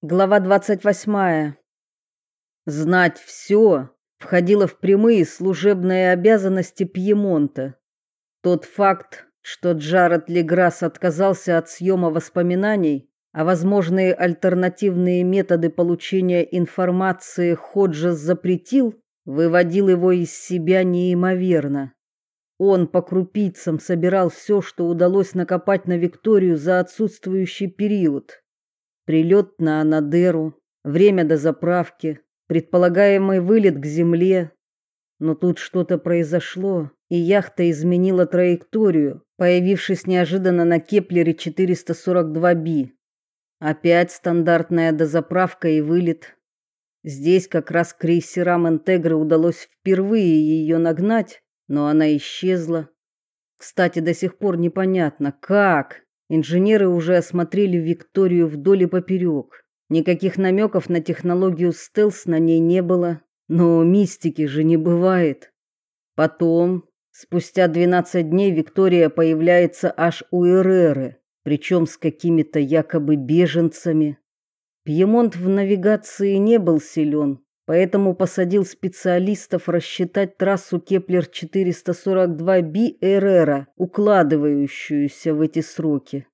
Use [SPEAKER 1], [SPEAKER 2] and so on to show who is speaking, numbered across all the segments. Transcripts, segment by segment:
[SPEAKER 1] Глава 28. Знать все входило в прямые служебные обязанности Пьемонта. Тот факт, что Джаред Леграсс отказался от съема воспоминаний, а возможные альтернативные методы получения информации Ходжес запретил, выводил его из себя неимоверно. Он по крупицам собирал все, что удалось накопать на Викторию за отсутствующий период прилет на Анадеру, время до заправки, предполагаемый вылет к земле. Но тут что-то произошло, и яхта изменила траекторию, появившись неожиданно на Кеплере 442b. Опять стандартная дозаправка и вылет. Здесь как раз крейсерам Интегры удалось впервые ее нагнать, но она исчезла. Кстати, до сих пор непонятно, как Инженеры уже осмотрели Викторию вдоль и поперек. Никаких намеков на технологию стелс на ней не было, но мистики же не бывает. Потом, спустя 12 дней, Виктория появляется аж у Эреры, причем с какими-то якобы беженцами. Пьемонт в навигации не был силен, поэтому посадил специалистов рассчитать трассу Кеплер-442b Эрера, укладывающуюся в эти сроки.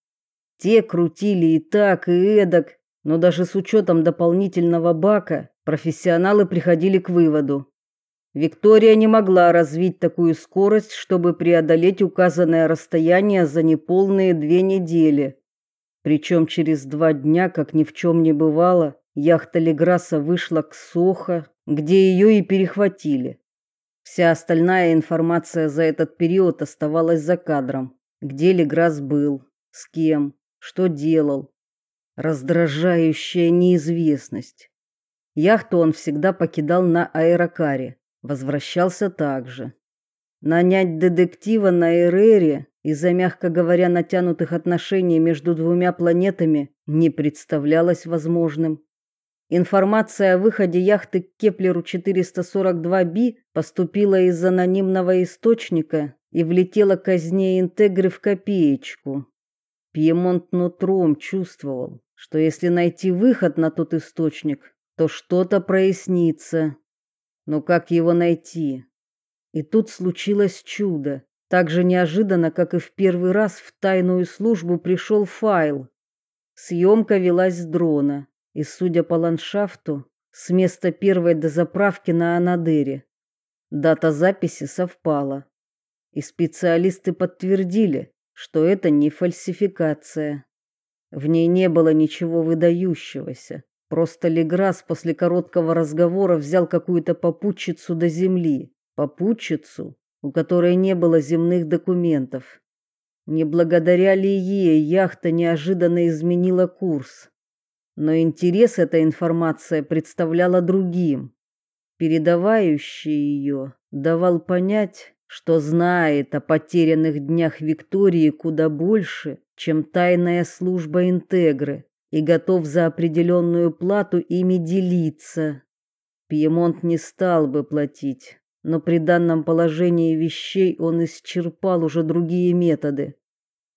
[SPEAKER 1] Те крутили и так, и эдак, но даже с учетом дополнительного бака профессионалы приходили к выводу. Виктория не могла развить такую скорость, чтобы преодолеть указанное расстояние за неполные две недели. Причем через два дня, как ни в чем не бывало, Яхта Леграса вышла к Сохо, где ее и перехватили. Вся остальная информация за этот период оставалась за кадром. Где Леграс был, с кем, что делал. Раздражающая неизвестность. Яхту он всегда покидал на аэрокаре, возвращался также. Нанять детектива на Эрере из-за, мягко говоря, натянутых отношений между двумя планетами не представлялось возможным. Информация о выходе яхты к Кеплеру 442b поступила из анонимного источника и влетела казне Интегры в копеечку. Пьемонт нутром чувствовал, что если найти выход на тот источник, то что-то прояснится. Но как его найти? И тут случилось чудо. Так же неожиданно, как и в первый раз в тайную службу пришел файл. Съемка велась с дрона и, судя по ландшафту, с места первой дозаправки на Анадыре. Дата записи совпала, и специалисты подтвердили, что это не фальсификация. В ней не было ничего выдающегося. Просто Леграс после короткого разговора взял какую-то попутчицу до земли, попутчицу, у которой не было земных документов. Не благодаря ли ей яхта неожиданно изменила курс? Но интерес эта информация представляла другим. Передавающий ее давал понять, что знает о потерянных днях Виктории куда больше, чем тайная служба Интегры, и готов за определенную плату ими делиться. Пьемонт не стал бы платить, но при данном положении вещей он исчерпал уже другие методы.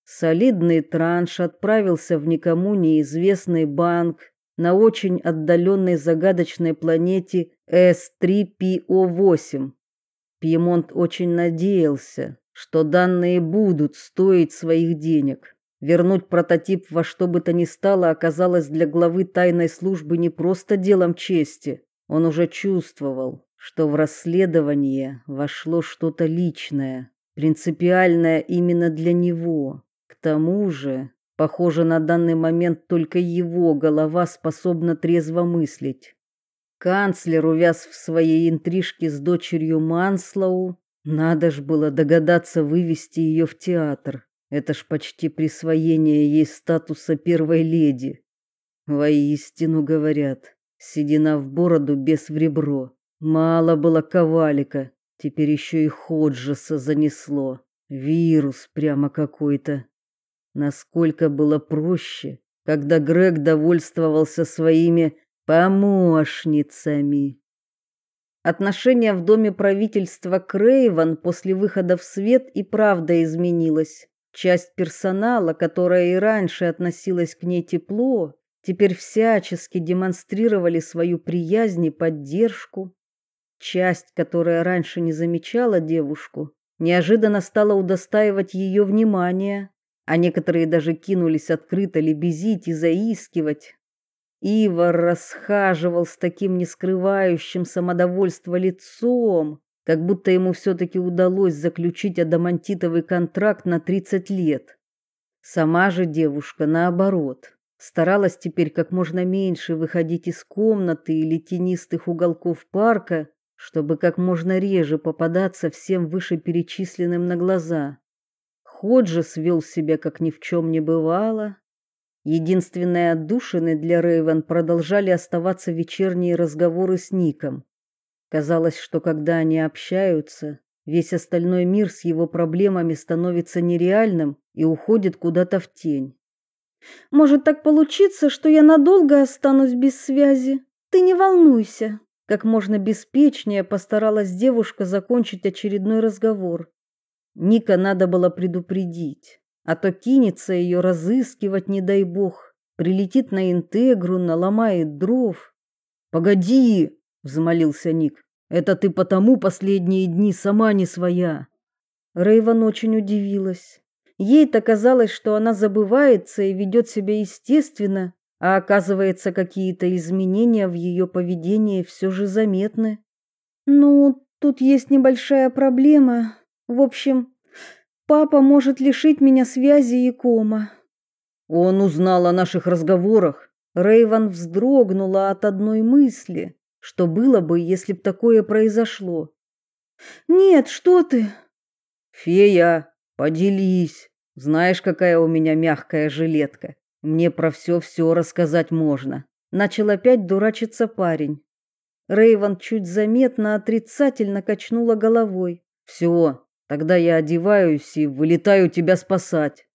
[SPEAKER 1] Солидный транш отправился в никому неизвестный банк на очень отдаленной загадочной планете С3PO8. Пьемонт очень надеялся, что данные будут стоить своих денег. Вернуть прототип во что бы то ни стало оказалось для главы тайной службы не просто делом чести. Он уже чувствовал, что в расследование вошло что-то личное, принципиальное именно для него тому же, похоже, на данный момент только его голова способна трезво мыслить. Канцлер увяз в своей интрижке с дочерью Манслоу. Надо ж было догадаться вывести ее в театр. Это ж почти присвоение ей статуса первой леди. Воистину говорят, седина в бороду без в ребро. Мало было ковалика, теперь еще и Ходжеса занесло. Вирус прямо какой-то. Насколько было проще, когда Грег довольствовался своими помощницами. Отношение в доме правительства Крейвен после выхода в свет и правда изменилось. Часть персонала, которая и раньше относилась к ней тепло, теперь всячески демонстрировали свою приязнь и поддержку. Часть, которая раньше не замечала девушку, неожиданно стала удостаивать ее внимания, а некоторые даже кинулись открыто лебезить и заискивать. Ивар расхаживал с таким нескрывающим самодовольство лицом, как будто ему все-таки удалось заключить адамантитовый контракт на 30 лет. Сама же девушка, наоборот, старалась теперь как можно меньше выходить из комнаты или тенистых уголков парка, чтобы как можно реже попадаться всем вышеперечисленным на глаза. Ходжес вел себя, как ни в чем не бывало. Единственной отдушиной для Рейвен продолжали оставаться вечерние разговоры с Ником. Казалось, что когда они общаются, весь остальной мир с его проблемами становится нереальным и уходит куда-то в тень.
[SPEAKER 2] Может так получиться, что я надолго останусь без связи. Ты не волнуйся.
[SPEAKER 1] Как можно беспечнее постаралась девушка закончить очередной разговор. Ника надо было предупредить, а то кинется ее разыскивать, не дай бог, прилетит на интегру, наломает дров. Погоди, взмолился Ник. Это ты потому последние дни сама не своя. Рейвен очень удивилась. Ей-то казалось, что она забывается и ведет себя естественно, а оказывается, какие-то изменения в ее поведении все же заметны.
[SPEAKER 2] Ну, тут есть небольшая проблема. В общем, папа может лишить меня связи и кома.
[SPEAKER 1] Он узнал о наших разговорах. Рейван вздрогнула от одной мысли, что было бы, если б такое произошло.
[SPEAKER 2] Нет, что ты?
[SPEAKER 1] Фея, поделись. Знаешь, какая у меня мягкая жилетка? Мне про все-все рассказать можно. Начал опять дурачиться парень. Рейвен чуть заметно отрицательно качнула головой. Все, тогда я одеваюсь и вылетаю тебя спасать.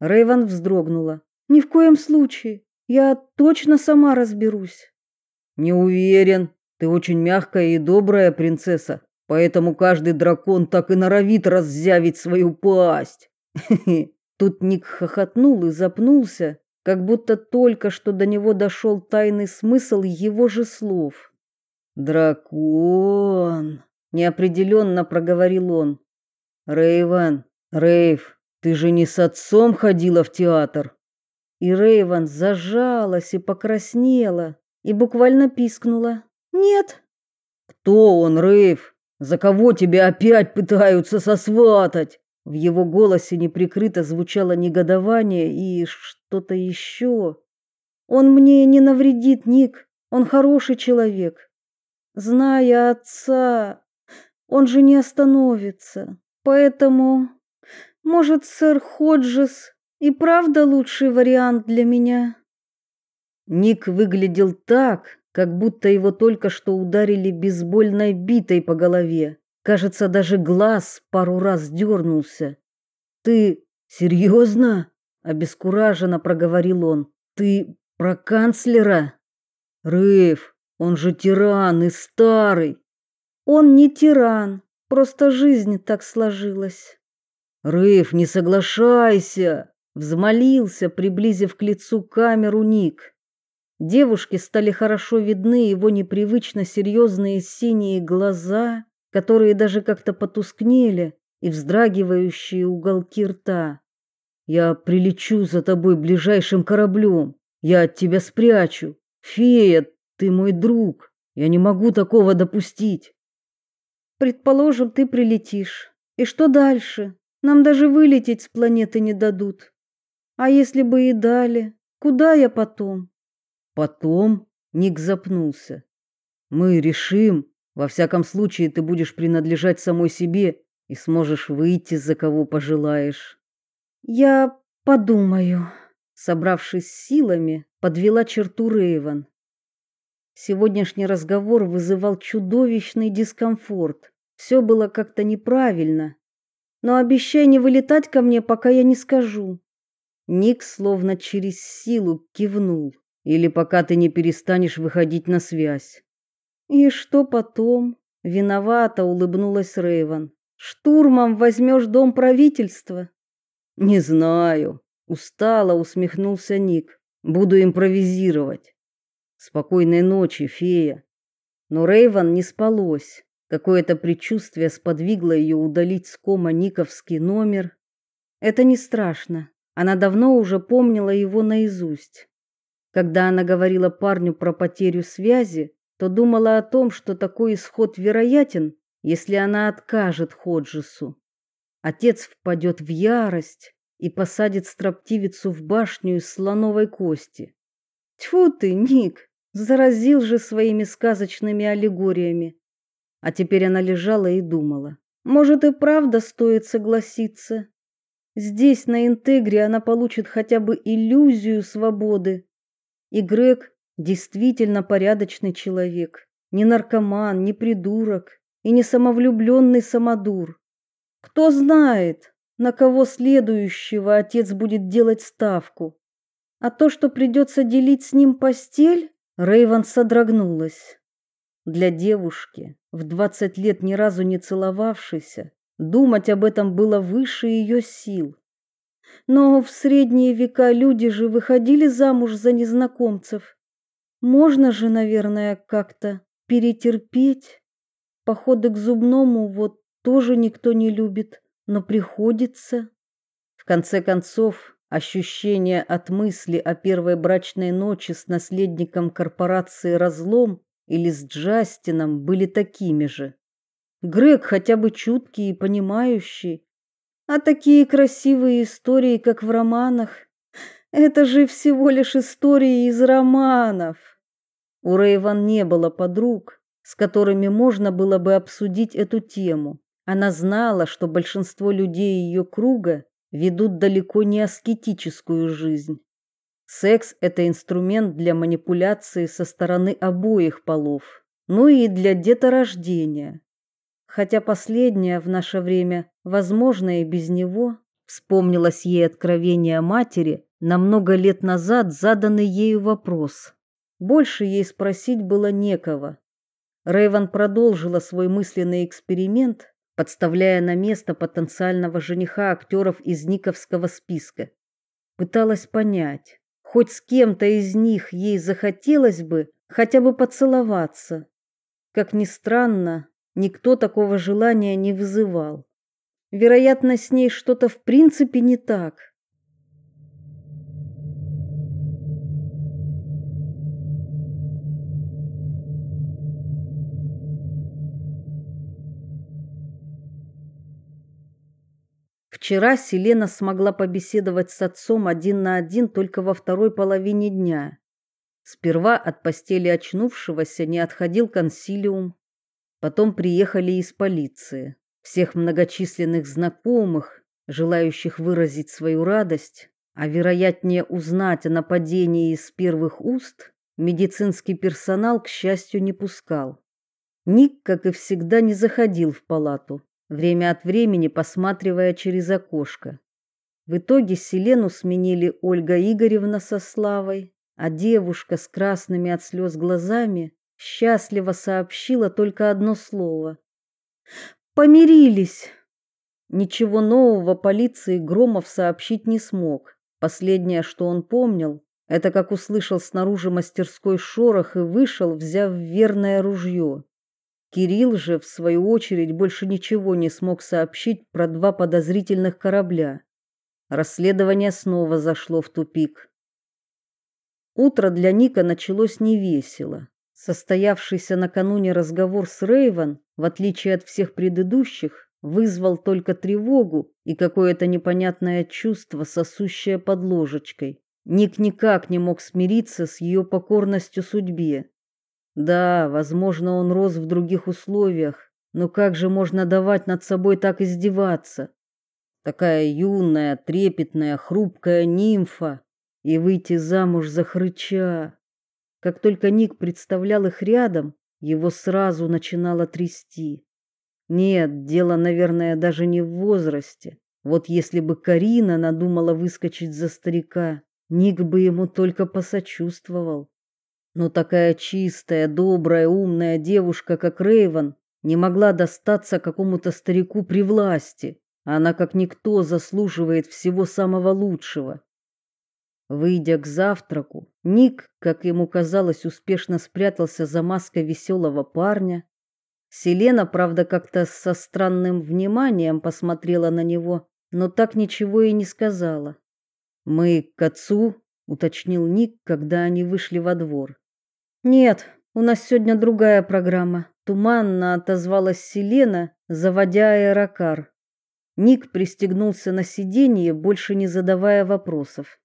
[SPEAKER 1] Рейвен вздрогнула.
[SPEAKER 2] Ни в коем случае. Я точно сама разберусь.
[SPEAKER 1] Не уверен. Ты очень мягкая и добрая принцесса, поэтому каждый дракон так и норовит раззявить свою пасть. Тут Ник хохотнул и запнулся, как будто только что до него дошел тайный смысл его же слов. «Дракон!» — неопределенно проговорил он. «Рейвен, Рейв, ты же не с отцом ходила в театр?» И Рейвен зажалась и покраснела, и буквально пискнула.
[SPEAKER 2] «Нет».
[SPEAKER 1] «Кто он, Рейв? За кого тебя опять пытаются сосватать?» В его голосе неприкрыто звучало негодование и что-то еще.
[SPEAKER 2] Он мне не навредит, Ник. Он хороший человек. Зная отца, он же не остановится. Поэтому, может, сэр Ходжес и правда лучший вариант для меня.
[SPEAKER 1] Ник выглядел так, как будто его только что ударили бейсбольной битой по голове. Кажется, даже глаз пару раз дернулся. «Ты серьезно?» – обескураженно проговорил он. «Ты про канцлера?» «Рыв, он же тиран и старый».
[SPEAKER 2] «Он не тиран, просто жизнь так сложилась».
[SPEAKER 1] «Рыв, не соглашайся!» – взмолился, приблизив к лицу камеру Ник. Девушке стали хорошо видны его непривычно серьезные синие глаза которые даже как-то потускнели, и вздрагивающие уголки рта. Я прилечу за тобой ближайшим кораблем. Я от тебя спрячу. Фея, ты мой друг. Я не могу такого допустить.
[SPEAKER 2] Предположим, ты прилетишь. И что дальше? Нам даже вылететь с планеты не дадут. А если бы и дали, куда я потом?
[SPEAKER 1] Потом Ник запнулся. Мы решим, во всяком случае, ты будешь принадлежать самой себе и сможешь выйти за кого пожелаешь.
[SPEAKER 2] Я подумаю,
[SPEAKER 1] собравшись силами, подвела черту Рейвен. Сегодняшний разговор вызывал чудовищный дискомфорт. Все было как-то неправильно.
[SPEAKER 2] Но обещай не вылетать ко мне, пока я не скажу.
[SPEAKER 1] Ник словно через силу кивнул. Или пока ты не перестанешь выходить на связь.
[SPEAKER 2] И что потом? Виновато улыбнулась Рейвен. Штурмом возьмешь дом правительства?
[SPEAKER 1] Не знаю, устало усмехнулся Ник. Буду импровизировать. Спокойной ночи, фея. Но Рейван не спалось. Какое-то предчувствие сподвигло ее удалить с кома Никовский номер. Это не страшно. Она давно уже помнила его наизусть. Когда она говорила парню про потерю связи, то думала о том, что такой исход вероятен, если она откажет Ходжесу. Отец впадет в ярость и посадит строптивицу в башню из слоновой кости. Тьфу ты, Ник, заразил же своими сказочными аллегориями. А теперь она лежала и думала. Может и правда стоит согласиться. Здесь, на Интегре, она получит хотя бы иллюзию свободы. И Грег действительно порядочный человек. Не наркоман, не придурок и не самовлюбленный самодур. Кто знает, на кого следующего отец будет делать ставку. А то, что придется делить с ним постель, Рейван содрогнулась. Для девушки, в двадцать лет ни разу не целовавшейся, Думать об этом было выше ее сил. Но в средние века люди же выходили замуж за незнакомцев. Можно же, наверное, как-то перетерпеть. Походы к зубному вот тоже никто не любит, но приходится. В конце концов, ощущения от мысли о первой брачной ночи с наследником корпорации Разлом или с Джастином были такими же. Грег хотя бы чуткий и понимающий. А такие красивые истории, как в романах, это же всего лишь истории из романов. У Рейван не было подруг, с которыми можно было бы обсудить эту тему. Она знала, что большинство людей ее круга ведут далеко не аскетическую жизнь. Секс это инструмент для манипуляции со стороны обоих полов, ну и для деторождения хотя последнее в наше время, возможно, и без него, вспомнилось ей откровение матери на много лет назад заданный ею вопрос. Больше ей спросить было некого. Рейван продолжила свой мысленный эксперимент, подставляя на место потенциального жениха актеров из Никовского списка. Пыталась понять, хоть с кем-то из них ей захотелось бы хотя бы поцеловаться. Как ни странно, Никто такого желания не вызывал. Вероятно, с ней что-то в принципе не так. Вчера Селена смогла побеседовать с отцом один на один только во второй половине дня. Сперва от постели очнувшегося не отходил консилиум, Потом приехали из полиции. Всех многочисленных знакомых, желающих выразить свою радость, а вероятнее узнать о нападении из первых уст, медицинский персонал, к счастью, не пускал. Ник, как и всегда, не заходил в палату, время от времени посматривая через окошко. В итоге Селену сменили Ольга Игоревна со Славой, а девушка с красными от слез глазами счастливо сообщила только одно слово. Помирились. Ничего нового полиции Громов сообщить не смог. Последнее, что он помнил, это как услышал снаружи мастерской шорох и вышел, взяв верное ружье. Кирилл же, в свою очередь, больше ничего не смог сообщить про два подозрительных корабля. Расследование снова зашло в тупик. Утро для Ника началось невесело. Состоявшийся накануне разговор с Рейвен, в отличие от всех предыдущих, вызвал только тревогу и какое-то непонятное чувство, сосущее под ложечкой. Ник никак не мог смириться с ее покорностью судьбе. Да, возможно, он рос в других условиях, но как же можно давать над собой так издеваться? Такая юная, трепетная, хрупкая нимфа и выйти замуж за хрыча. Как только Ник представлял их рядом, его сразу начинало трясти. Нет, дело, наверное, даже не в возрасте. Вот если бы Карина надумала выскочить за старика, Ник бы ему только посочувствовал. Но такая чистая, добрая, умная девушка, как Рейвен, не могла достаться какому-то старику при власти. Она как никто заслуживает всего самого лучшего. Выйдя к завтраку, Ник, как ему казалось, успешно спрятался за маской веселого парня. Селена, правда, как-то со странным вниманием посмотрела на него, но так ничего и не сказала. «Мы к отцу», — уточнил Ник, когда они вышли во двор.
[SPEAKER 2] «Нет, у нас сегодня другая программа», — туманно отозвалась Селена, заводя аэрокар.
[SPEAKER 1] Ник пристегнулся на сиденье, больше не задавая вопросов.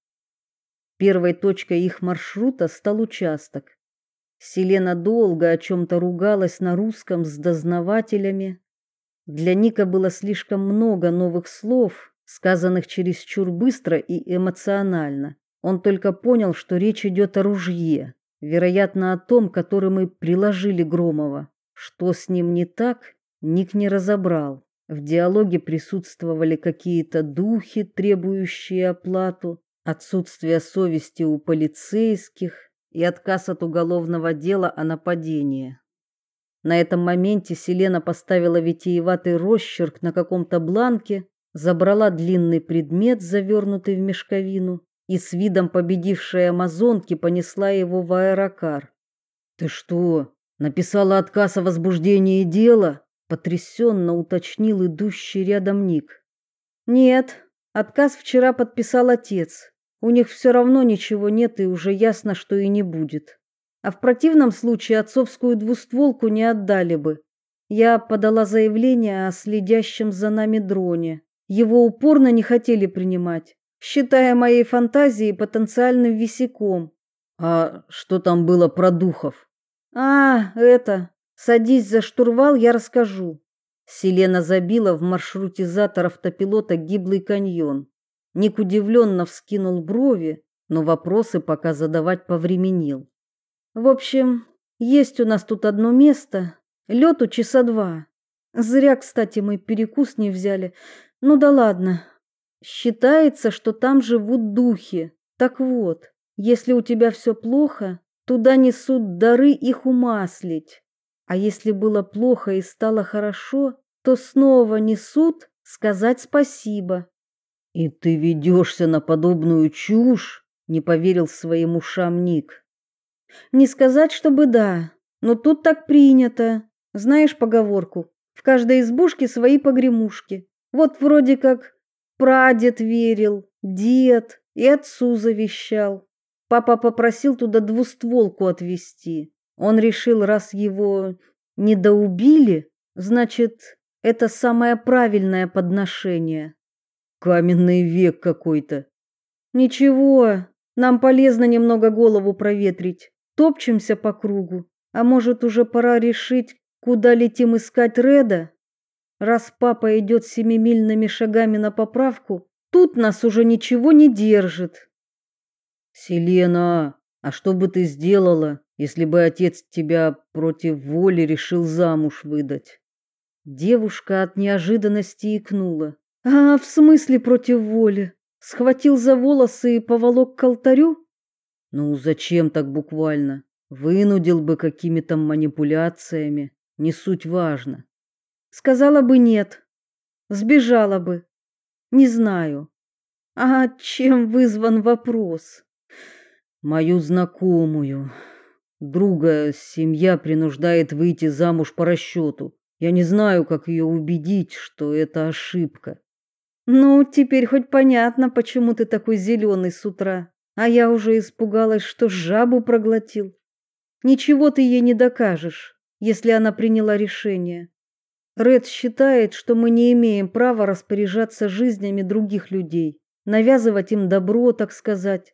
[SPEAKER 1] Первой точкой их маршрута стал участок. Селена долго о чем-то ругалась на русском с дознавателями. Для Ника было слишком много новых слов, сказанных чересчур быстро и эмоционально. Он только понял, что речь идет о ружье, вероятно, о том, которым и приложили Громова. Что с ним не так, Ник не разобрал. В диалоге присутствовали какие-то духи, требующие оплату, отсутствие совести у полицейских и отказ от уголовного дела о нападении. На этом моменте Селена поставила витиеватый росчерк на каком-то бланке, забрала длинный предмет, завернутый в мешковину, и с видом победившей амазонки понесла его в аэрокар. «Ты что, написала отказ о возбуждении дела?» потрясенно уточнил идущий рядом Ник.
[SPEAKER 2] «Нет, отказ вчера подписал отец. У них все равно ничего нет и уже ясно, что и не будет. А в противном случае отцовскую двустволку не отдали бы. Я подала заявление о следящем за нами дроне. Его упорно не хотели принимать, считая моей фантазией потенциальным висяком.
[SPEAKER 1] А что там было про духов?
[SPEAKER 2] А, это. Садись за штурвал, я расскажу.
[SPEAKER 1] Селена забила в маршрутизатор автопилота гиблый каньон. Ник удивленно вскинул брови, но вопросы пока задавать повременил.
[SPEAKER 2] В общем, есть у нас тут одно место, лету часа два. Зря, кстати, мы перекус не взяли. Ну да ладно. Считается, что там живут духи. Так вот, если у тебя все плохо, туда несут дары их умаслить. А если было плохо и стало хорошо, то снова несут сказать спасибо.
[SPEAKER 1] «И ты ведешься на подобную чушь?» — не поверил своим ушам Ник.
[SPEAKER 2] «Не сказать, чтобы да, но тут так принято. Знаешь поговорку? В каждой избушке свои погремушки. Вот вроде как прадед верил, дед и отцу завещал. Папа попросил туда двустволку отвезти. Он решил, раз его не доубили, значит, это самое правильное подношение.
[SPEAKER 1] Каменный век какой-то.
[SPEAKER 2] Ничего, нам полезно немного голову проветрить. Топчемся по кругу. А может, уже пора решить, куда летим искать Реда? Раз папа идет семимильными шагами на поправку, тут нас уже ничего не держит.
[SPEAKER 1] Селена, а что бы ты сделала, если бы отец тебя против воли решил замуж выдать?
[SPEAKER 2] Девушка от неожиданности икнула. А, в смысле против воли? Схватил за волосы и поволок к алтарю?
[SPEAKER 1] Ну, зачем так буквально? Вынудил бы какими-то манипуляциями, не суть важно.
[SPEAKER 2] Сказала бы нет. Сбежала бы. Не знаю. А чем вызван вопрос?
[SPEAKER 1] Мою знакомую, друга, семья принуждает выйти замуж по расчету. Я не знаю, как ее убедить, что это ошибка.
[SPEAKER 2] Ну, теперь хоть понятно, почему ты такой зеленый с утра. А я уже испугалась, что жабу проглотил. Ничего ты ей не докажешь, если она приняла решение. Ред считает, что мы не имеем права распоряжаться жизнями других людей, навязывать им добро, так сказать.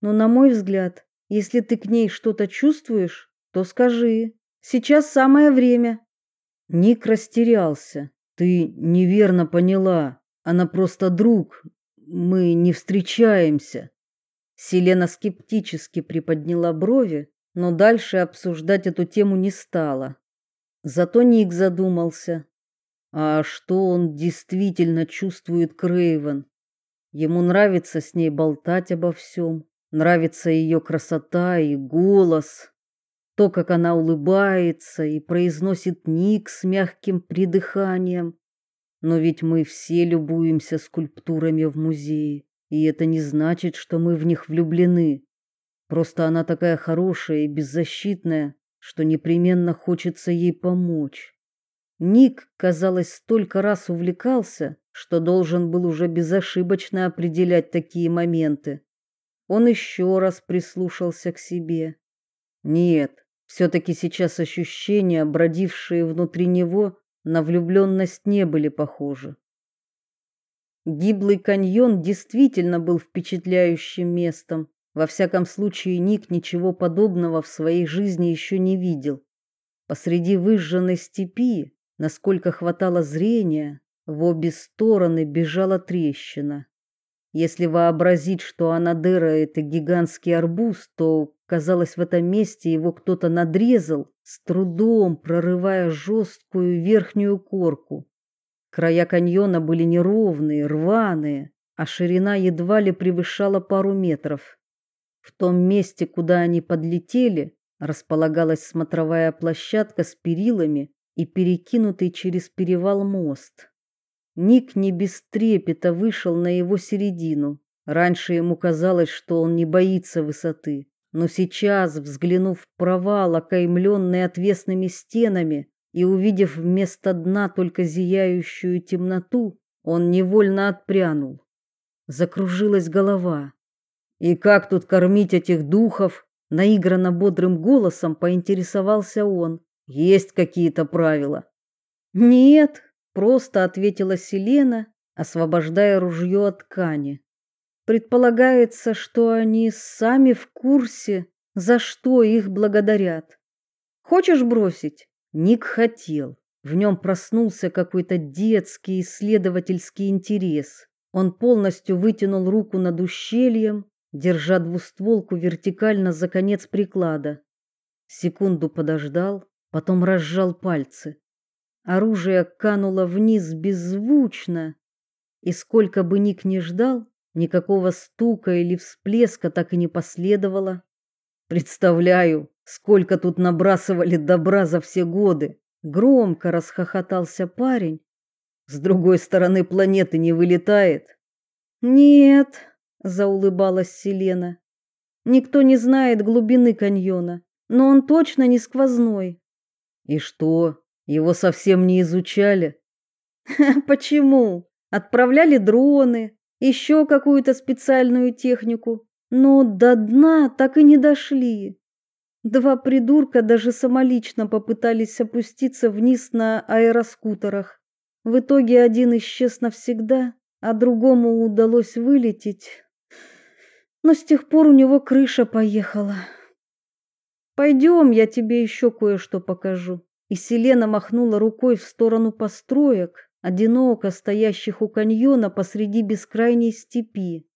[SPEAKER 2] Но на мой взгляд, если ты к ней что-то чувствуешь, то скажи. Сейчас самое время.
[SPEAKER 1] Ник растерялся. Ты неверно поняла. Она просто друг. Мы не встречаемся. Селена скептически приподняла брови, но дальше обсуждать эту тему не стала. Зато Ник задумался. А что он действительно чувствует Крейвен? Ему нравится с ней болтать обо всем, нравится ее красота и голос, то, как она улыбается и произносит Ник с мягким придыханием. Но ведь мы все любуемся скульптурами в музее, И это не значит, что мы в них влюблены. Просто она такая хорошая и беззащитная, что непременно хочется ей помочь. Ник, казалось, столько раз увлекался, что должен был уже безошибочно определять такие моменты. Он еще раз прислушался к себе. Нет, все-таки сейчас ощущения, бродившие внутри него, на влюбленность не были похожи. Гиблый каньон действительно был впечатляющим местом. Во всяком случае, Ник ничего подобного в своей жизни еще не видел. Посреди выжженной степи, насколько хватало зрения, в обе стороны бежала трещина. Если вообразить, что Анадыра – это гигантский арбуз, то, казалось, в этом месте его кто-то надрезал, с трудом прорывая жесткую верхнюю корку. Края каньона были неровные, рваные, а ширина едва ли превышала пару метров. В том месте, куда они подлетели, располагалась смотровая площадка с перилами и перекинутый через перевал мост. Ник не без трепета вышел на его середину. Раньше ему казалось, что он не боится высоты, но сейчас, взглянув в провал, окаймленный отвесными стенами, и увидев вместо дна только зияющую темноту, он невольно отпрянул. Закружилась голова. И как тут кормить этих духов? наигранно бодрым голосом поинтересовался он. Есть какие-то правила?
[SPEAKER 2] Нет, просто ответила Селена, освобождая ружье от ткани. Предполагается, что они сами в курсе, за что их благодарят. Хочешь бросить? Ник хотел. В нем проснулся какой-то детский исследовательский интерес. Он полностью вытянул руку над ущельем, держа двустволку вертикально за конец приклада. Секунду подождал, потом разжал пальцы. Оружие кануло вниз беззвучно, и сколько бы Ник ни ждал, никакого стука или всплеска так и не последовало.
[SPEAKER 1] Представляю, сколько тут набрасывали добра за все годы, громко расхохотался парень. С другой стороны планеты не вылетает.
[SPEAKER 2] Нет, заулыбалась Селена. Никто не знает глубины каньона, но он точно не сквозной.
[SPEAKER 1] И что? Его совсем не изучали.
[SPEAKER 2] Почему? Отправляли дроны, еще какую-то специальную технику, но до дна так и не дошли. Два придурка даже самолично попытались опуститься вниз на аэроскутерах. В итоге один исчез навсегда, а другому удалось вылететь. Но с тех пор у него крыша поехала. Пойдем, я тебе еще кое-что покажу и Селена махнула рукой в сторону построек, одиноко стоящих у каньона посреди бескрайней степи.